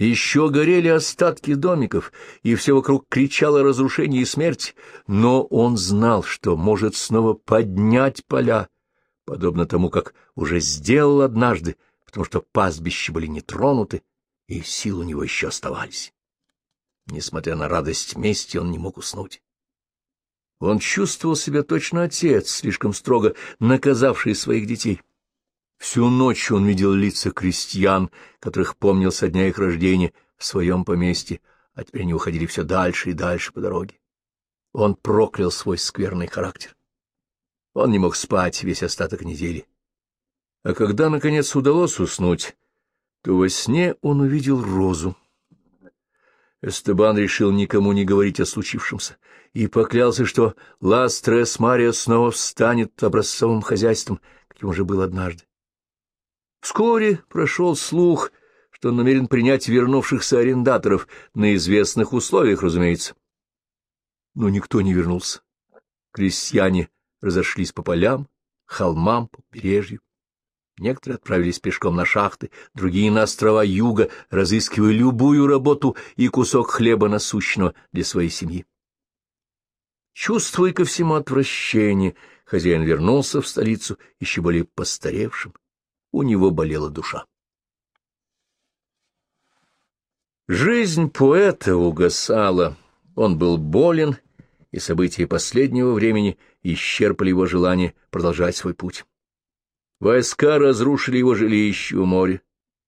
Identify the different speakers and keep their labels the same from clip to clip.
Speaker 1: Еще горели остатки домиков, и все вокруг кричало разрушение и смерть, но он знал, что может снова поднять поля, подобно тому, как уже сделал однажды, потому что пастбища были не тронуты, и сил у него еще оставались. Несмотря на радость мести, он не мог уснуть. Он чувствовал себя точно отец, слишком строго наказавший своих детей. Всю ночь он видел лица крестьян, которых помнил со дня их рождения в своем поместье, а теперь они уходили все дальше и дальше по дороге. Он проклял свой скверный характер. Он не мог спать весь остаток недели. А когда, наконец, удалось уснуть, то во сне он увидел розу. Эстебан решил никому не говорить о случившемся и поклялся, что Ластрес Мария снова встанет образцовым хозяйством, каким уже был однажды. Вскоре прошел слух, что он намерен принять вернувшихся арендаторов на известных условиях, разумеется. Но никто не вернулся. Крестьяне разошлись по полям, холмам, по побережью. Некоторые отправились пешком на шахты, другие — на острова юга, разыскивая любую работу и кусок хлеба насущного для своей семьи. Чувствуя ко всему отвращение, хозяин вернулся в столицу еще более постаревшим, у него болела душа. Жизнь поэта угасала, он был болен, и события последнего времени исчерпали его желание продолжать свой путь. Войска разрушили его жилище у моря,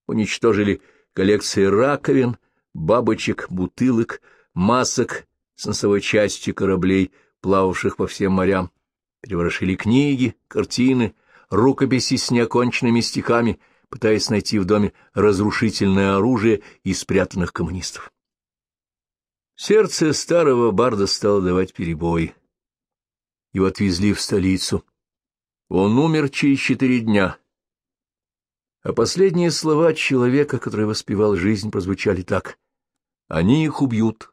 Speaker 1: уничтожили коллекции раковин, бабочек, бутылок, масок с носовой части кораблей, плававших по всем морям, переворошили книги, картины, рукописи с неоконченными стихами, пытаясь найти в доме разрушительное оружие и спрятанных коммунистов. Сердце старого барда стало давать перебои. Его отвезли в столицу. Он умер через четыре дня. А последние слова человека, который воспевал жизнь, прозвучали так. «Они их убьют.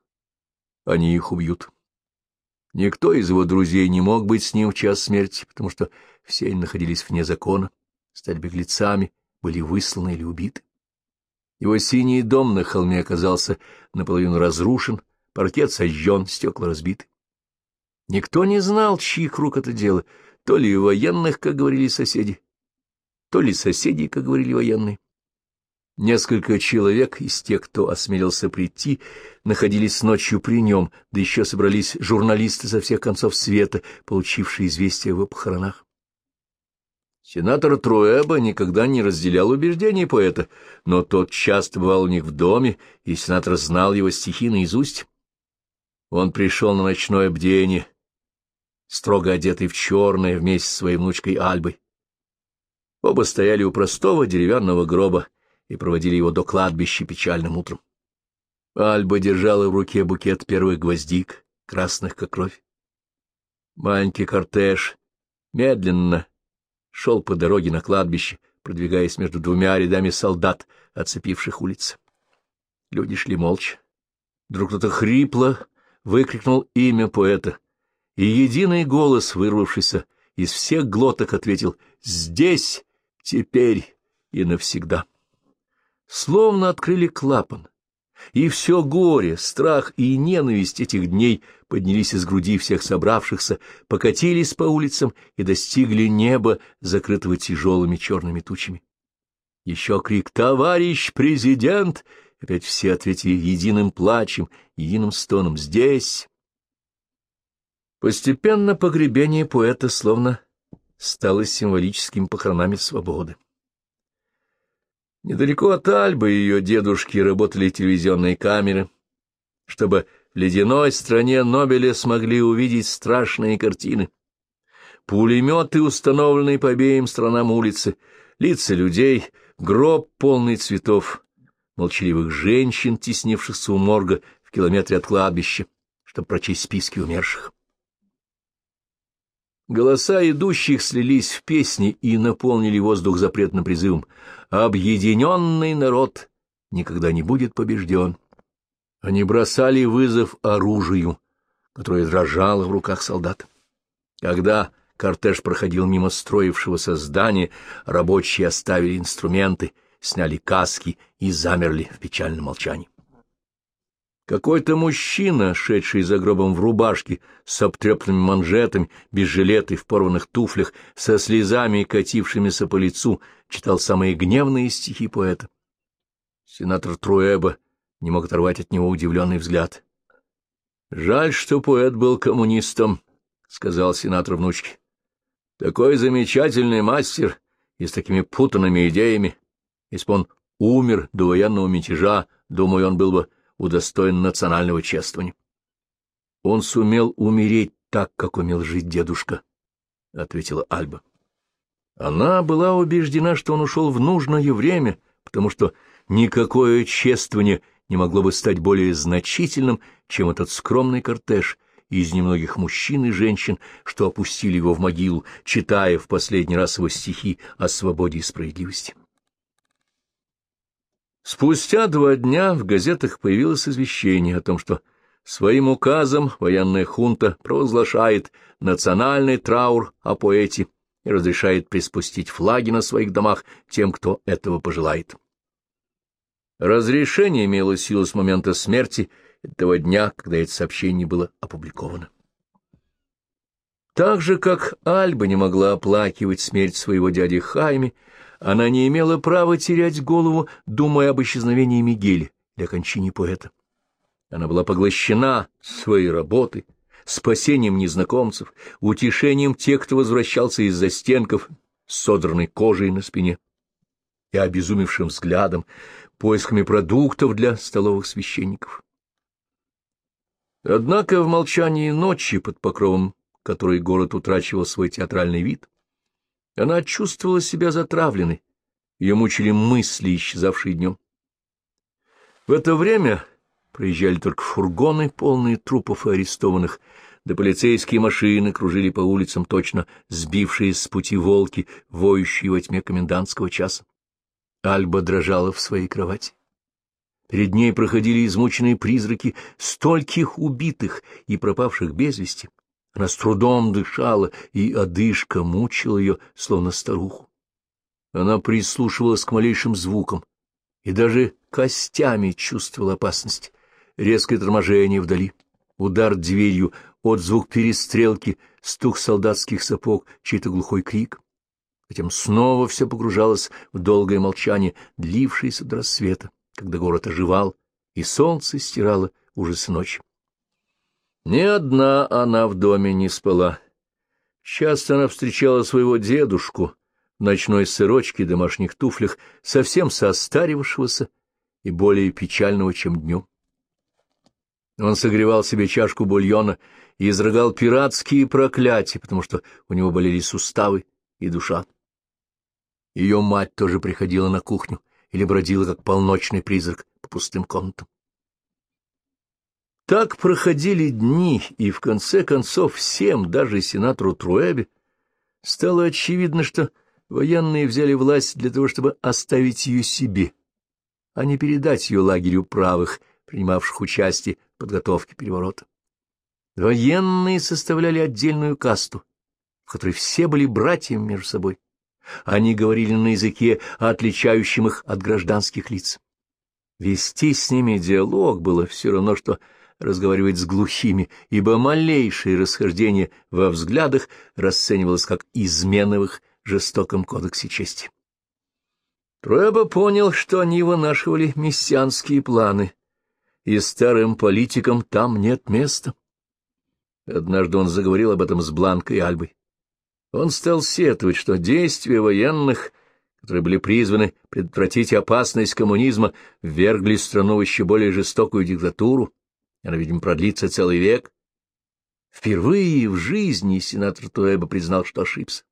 Speaker 1: Они их убьют». Никто из его друзей не мог быть с ним в час смерти, потому что все они находились вне закона, стали беглецами, были высланы или убиты. Его синий дом на холме оказался наполовину разрушен, паркет сожжен, стекла разбиты. Никто не знал, чьих рук это дело, то ли военных, как говорили соседи, то ли соседей, как говорили военные. Несколько человек из тех, кто осмелился прийти, находились ночью при нем, да еще собрались журналисты со всех концов света, получившие известие о похоронах. Сенатор Труэба никогда не разделял убеждений поэта, но тот часто бывал у них в доме, и сенатор знал его стихи наизусть. Он пришел на ночное бдение, строго одетый в черное вместе с своей внучкой Альбой. Оба стояли у простого деревянного гроба, и проводили его до кладбища печальным утром. Альба держала в руке букет первых гвоздик, красных как кровь. Маленький кортеж медленно шел по дороге на кладбище, продвигаясь между двумя рядами солдат, оцепивших улицы. Люди шли молча. Вдруг кто-то хрипло выкрикнул имя поэта, и единый голос, вырвавшийся из всех глоток, ответил «Здесь, теперь и навсегда» словно открыли клапан, и все горе, страх и ненависть этих дней поднялись из груди всех собравшихся, покатились по улицам и достигли неба, закрытого тяжелыми черными тучами. Еще крик «Товарищ президент!» Опять все ответили единым плачем, единым стоном «Здесь!» Постепенно погребение поэта словно стало символическими похоронами свободы. Недалеко от Альбы ее дедушки работали телевизионные камеры, чтобы в ледяной стране Нобеля смогли увидеть страшные картины. Пулеметы, установленные по обеим сторонам улицы, лица людей, гроб полный цветов, молчаливых женщин, теснившихся у морга в километре от кладбища, чтобы прочесть списки умерших. Голоса идущих слились в песни и наполнили воздух запретным призывом. «Объединенный народ никогда не будет побежден». Они бросали вызов оружию, которое дрожало в руках солдат. Когда кортеж проходил мимо строившегося здания, рабочие оставили инструменты, сняли каски и замерли в печальном молчании. Какой-то мужчина, шедший за гробом в рубашке, с обтрепанными манжетами, без жилета и в порванных туфлях, со слезами, катившимися по лицу, читал самые гневные стихи поэта. Сенатор Труэба не мог оторвать от него удивленный взгляд. — Жаль, что поэт был коммунистом, — сказал сенатор внучке. — Такой замечательный мастер и с такими путанными идеями. Если бы он умер до военного мятежа, думаю, он был бы удостоен национального чествования. Он сумел умереть так, как умел жить дедушка, — ответила Альба. Она была убеждена, что он ушел в нужное время, потому что никакое чествование не могло бы стать более значительным, чем этот скромный кортеж из немногих мужчин и женщин, что опустили его в могилу, читая в последний раз его стихи о свободе и справедливости. Спустя два дня в газетах появилось извещение о том, что своим указом военная хунта провозглашает национальный траур о поэте и разрешает приспустить флаги на своих домах тем, кто этого пожелает. Разрешение имело силу с момента смерти этого дня, когда это сообщение было опубликовано. Так же, как Альба не могла оплакивать смерть своего дяди Хайми, она не имела права терять голову, думая об исчезновении Мигеля для кончине поэта. Она была поглощена своей работой, спасением незнакомцев, утешением тех, кто возвращался из застенков с содранной кожей на спине и обезумевшим взглядом, поисками продуктов для столовых священников. Однако в молчании ночи под покровом, которой город утрачивал свой театральный вид, она чувствовала себя затравленной, ее мучили мысли, исчезавшие днем. В это время проезжали только фургоны, полные трупов и арестованных, да полицейские машины кружили по улицам, точно сбившие с пути волки, воющие во тьме комендантского часа. Альба дрожала в своей кровати. Перед ней проходили измученные призраки стольких убитых и пропавших без вести. Она с трудом дышала, и одышка мучила ее, словно старуху. Она прислушивалась к малейшим звукам и даже костями чувствовала опасность. Резкое торможение вдали, удар дверью, отзвук перестрелки, стук солдатских сапог, чей-то глухой крик. Затем снова все погружалось в долгое молчание, длившееся до рассвета, когда город оживал, и солнце стирало ужасы ночи. Ни одна она в доме не спала. Часто она встречала своего дедушку в ночной сырочке и домашних туфлях, совсем состарившегося и более печального, чем днем. Он согревал себе чашку бульона и изрыгал пиратские проклятия, потому что у него болели суставы и душа. Ее мать тоже приходила на кухню или бродила, как полночный призрак, по пустым комнатам. Так проходили дни, и в конце концов всем, даже сенатору Труэбе, стало очевидно, что военные взяли власть для того, чтобы оставить ее себе, а не передать ее лагерю правых, принимавших участие в подготовке переворота. Военные составляли отдельную касту, в которой все были братьями между собой. Они говорили на языке, отличающем их от гражданских лиц. Вести с ними диалог было все равно, что разговаривать с глухими, ибо малейшее расхождение во взглядах расценивалось как измена в их жестоком кодексе чести. Трэба понял, что они вынашивали мессианские планы, и старым политикам там нет места. Однажды он заговорил об этом с Бланкой Альбой. Он стал сетовать, что действия военных, которые были призваны предотвратить опасность коммунизма, ввергли страну в еще более жестокую диктатуру, она, видимо, продлится целый век. Впервые в жизни сенатор Туэба признал, что ошибся.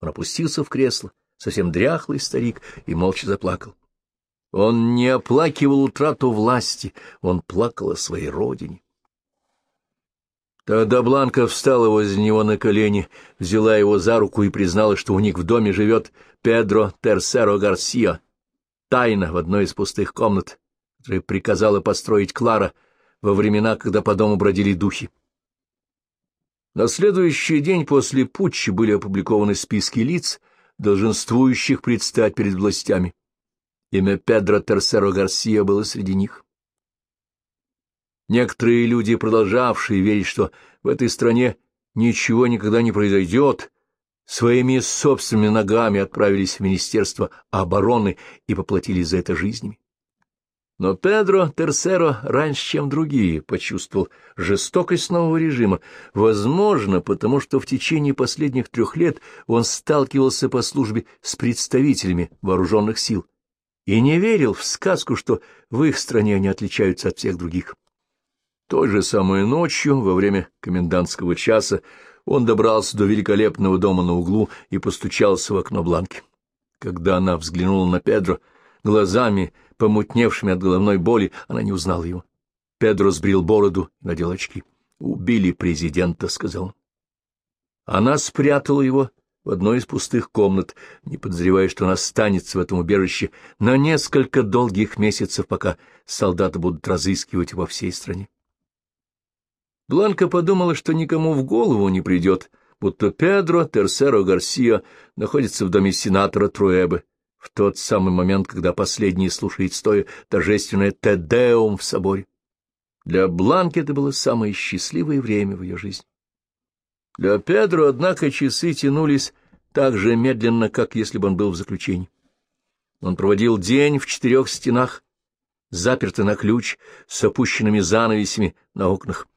Speaker 1: Он опустился в кресло, совсем дряхлый старик, и молча заплакал. Он не оплакивал утрату власти, он плакал о своей родине. Тогда Бланка встала возле него на колени, взяла его за руку и признала, что у них в доме живет Педро Терсеро Гарсия, тайно в одной из пустых комнат, которую приказала построить Клара во времена, когда по дому бродили духи. На следующий день после путча были опубликованы списки лиц, долженствующих предстать перед властями. Имя Педро Терсеро Гарсия было среди них. Некоторые люди, продолжавшие верить, что в этой стране ничего никогда не произойдет, своими собственными ногами отправились в Министерство обороны и поплатились за это жизнями. Но Педро Терсеро раньше, чем другие, почувствовал жестокость нового режима, возможно, потому что в течение последних трех лет он сталкивался по службе с представителями вооруженных сил и не верил в сказку, что в их стране они отличаются от всех других. Той же самой ночью, во время комендантского часа, он добрался до великолепного дома на углу и постучался в окно Бланки. Когда она взглянула на Педро, глазами помутневшими от головной боли, она не узнала его. Педро сбрил бороду надел очки. «Убили президента», — сказал он. Она спрятала его в одной из пустых комнат, не подозревая, что он останется в этом убежище на несколько долгих месяцев, пока солдаты будут разыскивать во всей стране. Бланка подумала, что никому в голову не придет, будто Педро Терсеро Гарсиа находится в доме сенатора Труэбе, в тот самый момент, когда последний слушает стоя торжественное «Тедеум» в соборе. Для Бланки это было самое счастливое время в ее жизни. Для Педро, однако, часы тянулись так же медленно, как если бы он был в заключении. Он проводил день в четырех стенах, запертый на ключ, с опущенными занавесями на окнах.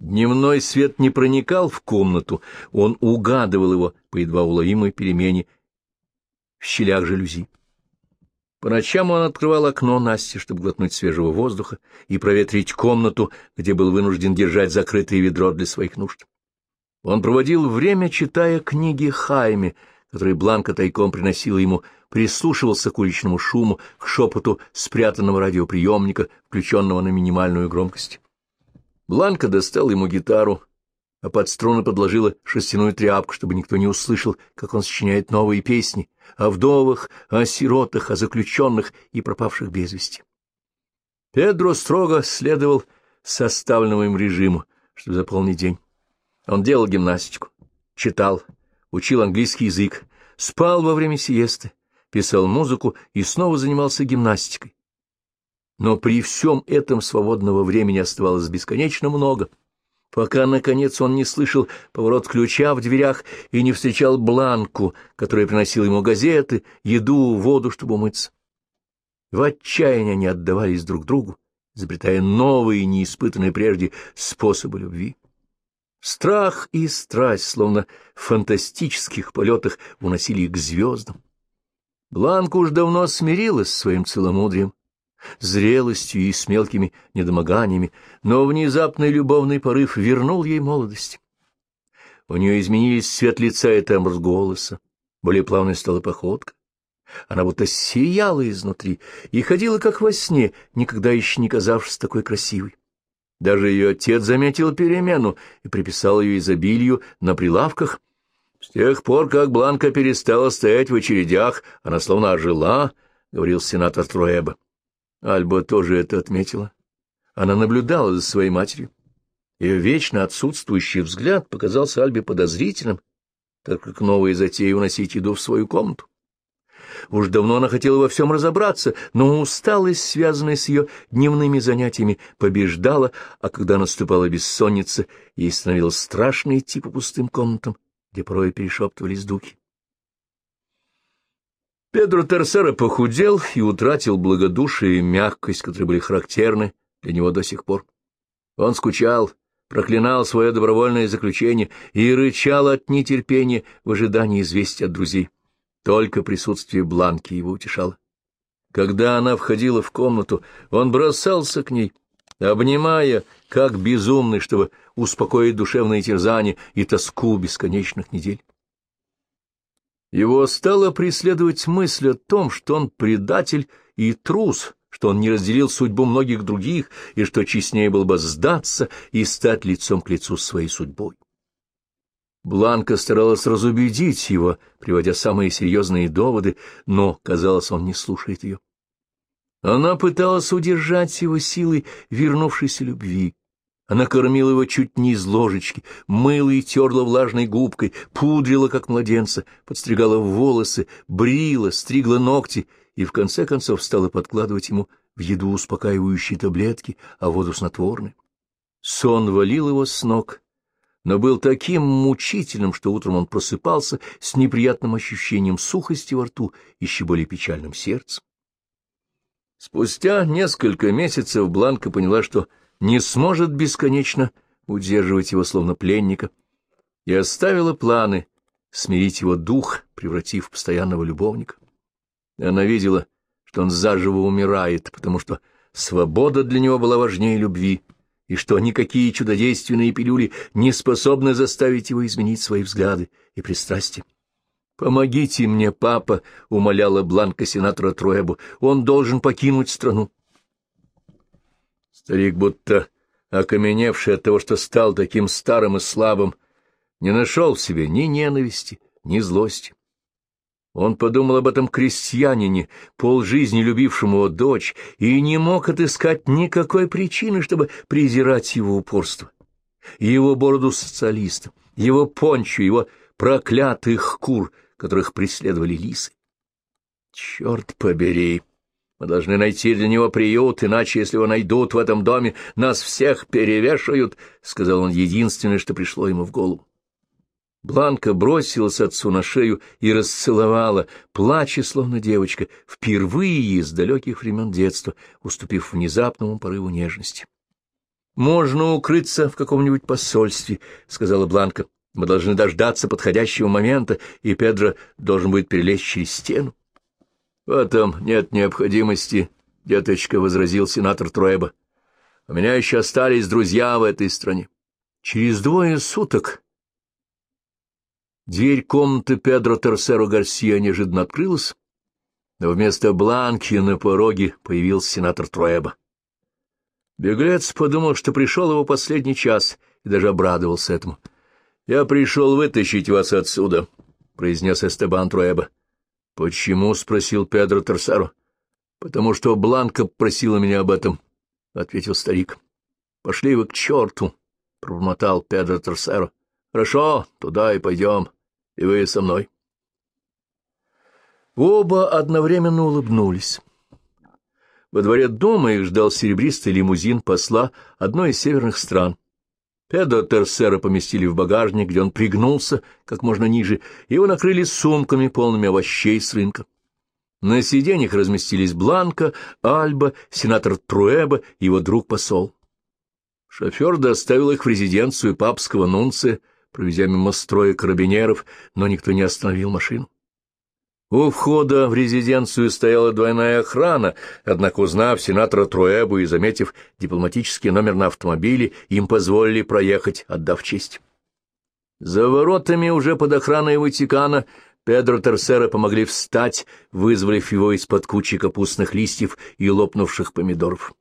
Speaker 1: Дневной свет не проникал в комнату, он угадывал его по едва уловимой перемене в щелях жалюзи. По ночам он открывал окно Насте, чтобы глотнуть свежего воздуха и проветрить комнату, где был вынужден держать закрытое ведро для своих нужд. Он проводил время, читая книги Хайме, которые Бланка тайком приносила ему, прислушивался к уличному шуму, к шепоту спрятанного радиоприемника, включенного на минимальную громкость. Бланка достал ему гитару, а под струны подложила шерстяную тряпку, чтобы никто не услышал, как он сочиняет новые песни о вдовах, о сиротах, о заключенных и пропавших без вести. Педро строго следовал составленному им режиму, чтобы заполнить день. Он делал гимнастику, читал, учил английский язык, спал во время сиесты, писал музыку и снова занимался гимнастикой. Но при всем этом свободного времени оставалось бесконечно много — пока, наконец, он не слышал поворот ключа в дверях и не встречал Бланку, которая приносила ему газеты, еду, воду, чтобы умыться. В отчаянии они отдавались друг другу, изобретая новые, неиспытанные прежде способы любви. Страх и страсть, словно в фантастических полетах, уносили их к звездам. Бланка уж давно смирилась с своим целомудрием, зрелостью и с мелкими недомоганиями, но внезапный любовный порыв вернул ей молодость. У нее изменились цвет лица и тембр голоса, более плавной стала походка. Она будто сияла изнутри и ходила, как во сне, никогда еще не казавшись такой красивой. Даже ее отец заметил перемену и приписал ее изобилию на прилавках. С тех пор, как Бланка перестала стоять в очередях, она словно ожила, — говорил сенатор Труэба. Альба тоже это отметила. Она наблюдала за своей матерью. Ее вечно отсутствующий взгляд показался Альбе подозрительным, так как новые затеи уносить еду в свою комнату. Уж давно она хотела во всем разобраться, но усталость, связанная с ее дневными занятиями, побеждала, а когда наступала бессонница, ей становилось страшно идти по пустым комнатам, где порой перешептывались духи. Педро Терсера похудел и утратил благодушие и мягкость, которые были характерны для него до сих пор. Он скучал, проклинал свое добровольное заключение и рычал от нетерпения в ожидании известия от друзей. Только присутствие Бланки его утешало. Когда она входила в комнату, он бросался к ней, обнимая, как безумный, чтобы успокоить душевные терзания и тоску бесконечных недель. Его стала преследовать мысль о том, что он предатель и трус, что он не разделил судьбу многих других, и что честнее было бы сдаться и стать лицом к лицу своей судьбой. Бланка старалась разубедить его, приводя самые серьезные доводы, но, казалось, он не слушает ее. Она пыталась удержать его силой вернувшейся любви, она кормила его чуть не из ложечки, мыла и терла влажной губкой, пудрила, как младенца, подстригала волосы, брила, стригла ногти и в конце концов стала подкладывать ему в еду успокаивающие таблетки, а воду снотворные. Сон валил его с ног, но был таким мучительным, что утром он просыпался с неприятным ощущением сухости во рту и еще более печальным сердцем. Спустя несколько месяцев Бланка поняла, что не сможет бесконечно удерживать его словно пленника, и оставила планы смирить его дух, превратив в постоянного любовника. Она видела, что он заживо умирает, потому что свобода для него была важнее любви, и что никакие чудодейственные пилюли не способны заставить его изменить свои взгляды и пристрастия. «Помогите мне, папа!» — умоляла Бланка сенатора Труэбу. «Он должен покинуть страну». Старик, будто окаменевший от того, что стал таким старым и слабым, не нашел в себе ни ненависти, ни злости. Он подумал об этом крестьянине, полжизни любившему его дочь, и не мог отыскать никакой причины, чтобы презирать его упорство. Его бороду социалиста, его пончу, его проклятых кур, которых преследовали лисы. Черт побери! Мы должны найти для него приют, иначе, если его найдут в этом доме, нас всех перевешают, — сказал он единственное, что пришло ему в голову. Бланка бросилась отцу на шею и расцеловала, плача, словно девочка, впервые с далеких времен детства, уступив внезапному порыву нежности. «Можно укрыться в каком-нибудь посольстве», — сказала Бланка. «Мы должны дождаться подходящего момента, и Педро должен будет перелезть через стену». «В этом нет необходимости», — деточка возразил сенатор Троеба. «У меня еще остались друзья в этой стране. Через двое суток Дверь комнаты Педро Терсеро Гарсия неожиданно открылась, но вместо Бланки на пороге появился сенатор Труэба. Беглец подумал, что пришел его последний час, и даже обрадовался этому. — Я пришел вытащить вас отсюда, — произнес Эстебан Труэба. — Почему? — спросил Педро Терсеро. — Потому что Бланка просила меня об этом, — ответил старик. — Пошли вы к черту, — пробормотал Педро Терсеро. — Хорошо, туда и пойдем. — и вы со мной. Оба одновременно улыбнулись. Во дворе дома их ждал серебристый лимузин посла одной из северных стран. Педро Терсера поместили в багажник, где он пригнулся как можно ниже, и его накрыли сумками, полными овощей с рынка. На сиденьях разместились Бланка, Альба, сенатор Труэба и его друг-посол. Шофер доставил их в резиденцию папского нунция, провезя мимо строя карабинеров, но никто не остановил машину. У входа в резиденцию стояла двойная охрана, однако, узнав сенатора Труэбу и заметив дипломатический номер на автомобиле, им позволили проехать, отдав честь. За воротами уже под охраной Ватикана Педро Терсера помогли встать, вызволив его из-под кучи капустных листьев и лопнувших помидоров.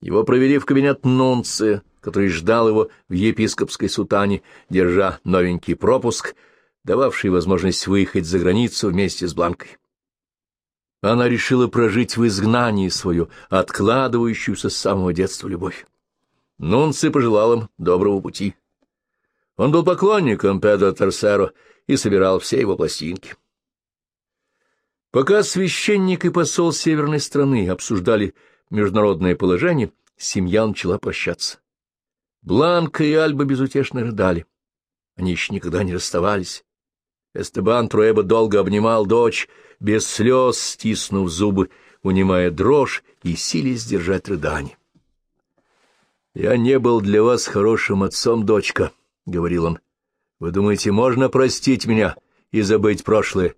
Speaker 1: Его провели в кабинет Нунция, который ждал его в епископской сутане, держа новенький пропуск, дававший возможность выехать за границу вместе с Бланкой. Она решила прожить в изгнании свою, откладывающуюся с самого детства любовь. Нунци пожелал им доброго пути. Он был поклонником Педро Терсеро и собирал все его пластинки. Пока священник и посол северной страны обсуждали международное положение, семья начала прощаться. Бланка и Альба безутешно рыдали. Они еще никогда не расставались. Эстебан Труэба долго обнимал дочь, без слез стиснув зубы, унимая дрожь и силясь сдержать рыдание. «Я не был для вас хорошим отцом, дочка», — говорил он. «Вы думаете, можно простить меня и забыть прошлое?»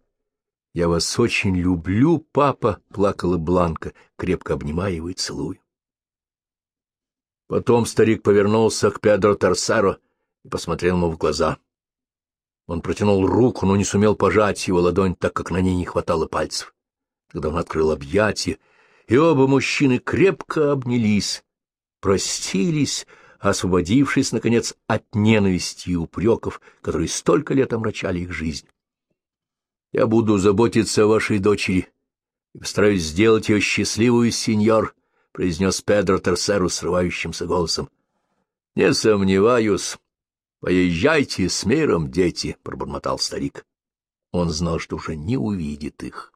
Speaker 1: «Я вас очень люблю, папа», — плакала Бланка, крепко обнимая его и целуя. Потом старик повернулся к Педро Торсаро и посмотрел ему в глаза. Он протянул руку, но не сумел пожать его ладонь, так как на ней не хватало пальцев. Тогда он открыл объятия, и оба мужчины крепко обнялись, простились, освободившись, наконец, от ненависти и упреков, которые столько лет омрачали их жизнь. «Я буду заботиться о вашей дочери и постараюсь сделать ее счастливую, сеньор», — произнес Педро Терсеру срывающимся голосом. — Не сомневаюсь. Поезжайте с миром, дети, — пробормотал старик. Он знал, что уже не увидит их.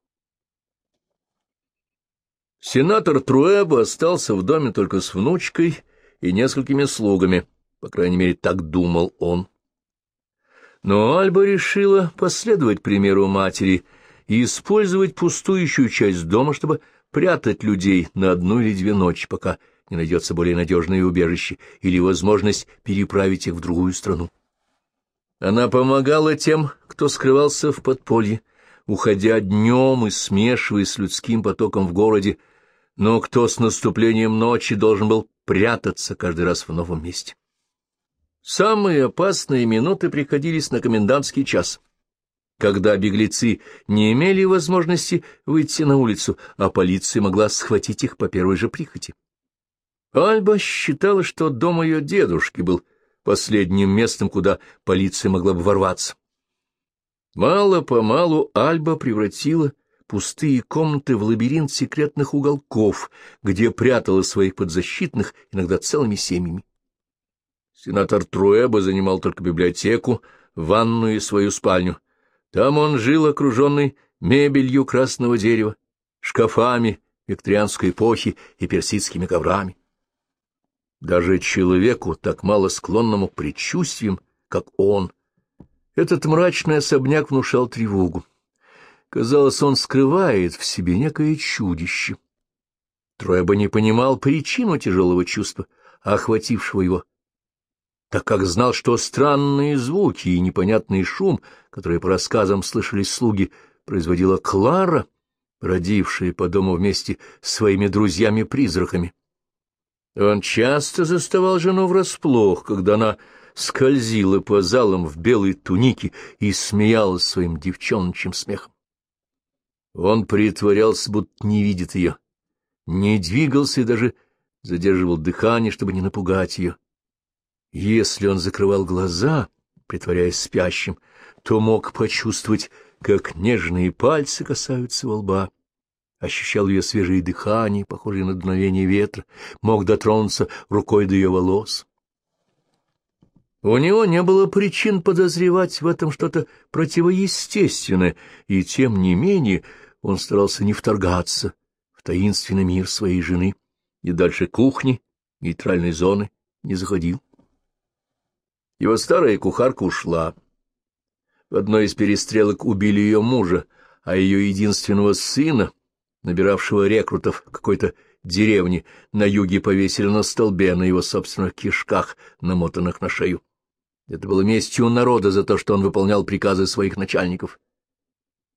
Speaker 1: Сенатор Труэба остался в доме только с внучкой и несколькими слугами, по крайней мере, так думал он. Но Альба решила последовать примеру матери и использовать пустующую часть дома, чтобы прятать людей на одну или две ночи, пока не найдется более надежное убежище или возможность переправить их в другую страну. Она помогала тем, кто скрывался в подполье, уходя днем и смешиваясь с людским потоком в городе, но кто с наступлением ночи должен был прятаться каждый раз в новом месте. Самые опасные минуты приходились на комендантский час, когда беглецы не имели возможности выйти на улицу, а полиция могла схватить их по первой же прихоти. Альба считала, что дом ее дедушки был последним местом, куда полиция могла бы ворваться. Мало-помалу Альба превратила пустые комнаты в лабиринт секретных уголков, где прятала своих подзащитных иногда целыми семьями. Сенатор Труэба занимал только библиотеку, ванную и свою спальню. Там он жил, окруженный мебелью красного дерева, шкафами викторианской эпохи и персидскими коврами. Даже человеку, так мало склонному к предчувствиям, как он, этот мрачный особняк внушал тревогу. Казалось, он скрывает в себе некое чудище. Троеба не понимал причину тяжелого чувства, охватившего его, так как знал, что странные звуки и непонятный шум, которые по рассказам слышали слуги, производила Клара, родившая по дому вместе с своими друзьями-призраками. Он часто заставал жену врасплох, когда она скользила по залам в белой тунике и смеялась своим девчоночим смехом. Он притворялся, будто не видит ее, не двигался и даже задерживал дыхание, чтобы не напугать ее. Если он закрывал глаза, притворяясь спящим, то мог почувствовать, как нежные пальцы касаются его лба, ощущал ее свежее дыхание, похожее на дуновение ветра, мог дотронуться рукой до ее волос. У него не было причин подозревать в этом что-то противоестественное, и тем не менее он старался не вторгаться в таинственный мир своей жены и дальше кухни, нейтральной зоны не заходил. Его старая кухарка ушла. В одной из перестрелок убили ее мужа, а ее единственного сына, набиравшего рекрутов какой-то деревни, на юге повесили на столбе на его собственных кишках, намотанных на шею. Это было местью народа за то, что он выполнял приказы своих начальников.